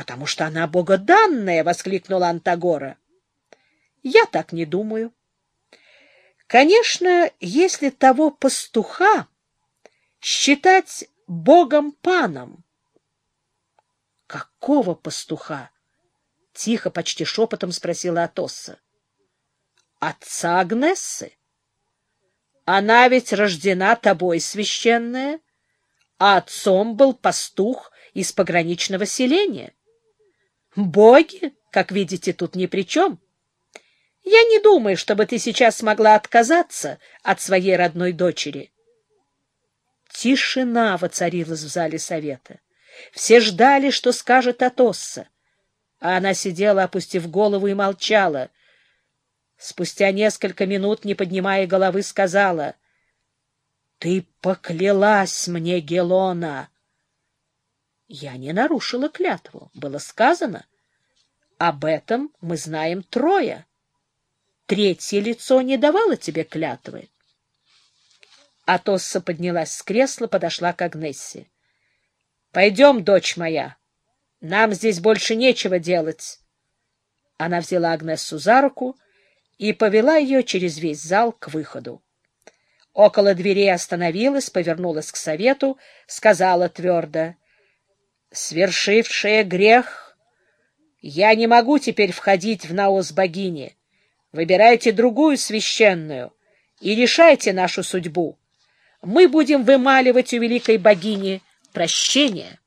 потому что она богоданная, — воскликнула Антагора. — Я так не думаю. Конечно, если того пастуха считать богом-паном. — Какого пастуха? — тихо, почти шепотом спросила Атосса. — Отца Агнессы. Она ведь рождена тобой, священная, а отцом был пастух из пограничного селения. Боги, как видите, тут ни при чем. Я не думаю, чтобы ты сейчас смогла отказаться от своей родной дочери. Тишина воцарилась в зале совета. Все ждали, что скажет Атосса. А она сидела, опустив голову, и молчала. Спустя несколько минут, не поднимая головы, сказала, — Ты поклялась мне, Гелона! Я не нарушила клятву. Было сказано. Об этом мы знаем трое. Третье лицо не давало тебе клятвы. Атосса поднялась с кресла, подошла к Агнессе. — Пойдем, дочь моя. Нам здесь больше нечего делать. Она взяла Агнессу за руку и повела ее через весь зал к выходу. Около дверей остановилась, повернулась к совету, сказала твердо — свершившая грех, я не могу теперь входить в наос богини. Выбирайте другую священную и решайте нашу судьбу. Мы будем вымаливать у великой богини прощение.